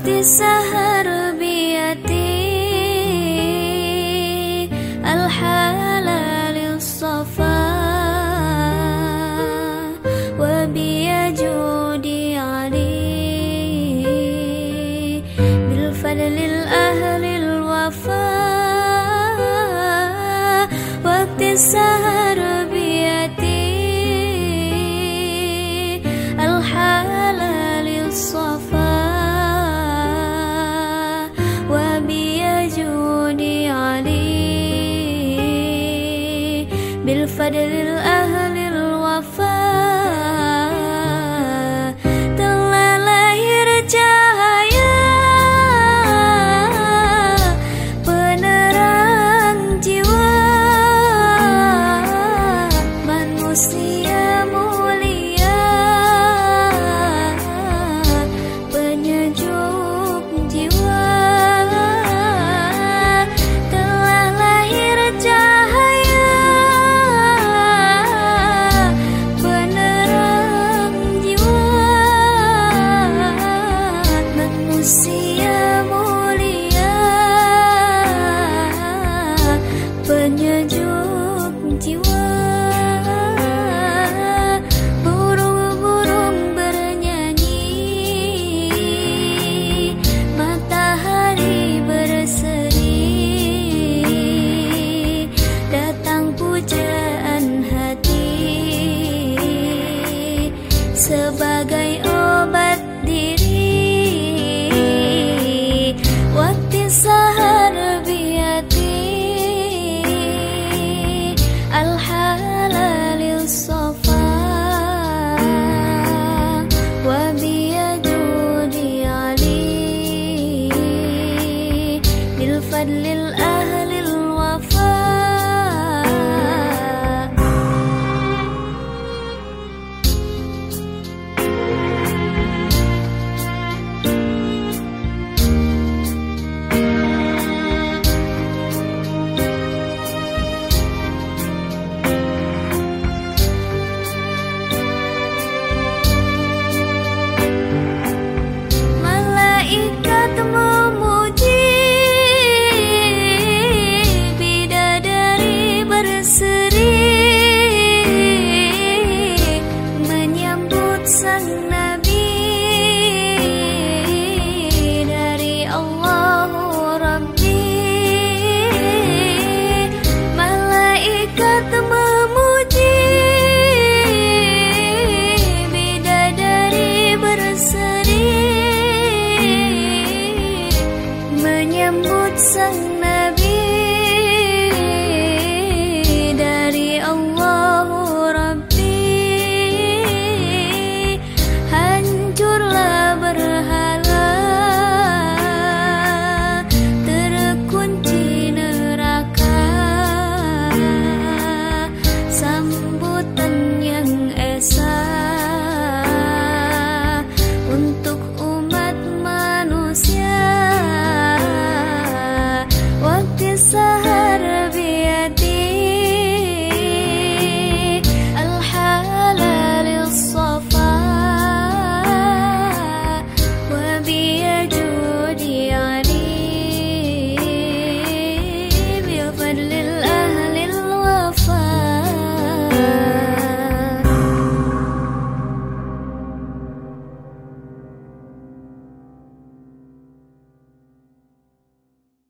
وقت السهر بيدي الحال للصفا وبي جودي علي بالفضل الأهل الوفا. وقت السهر little the little sebagai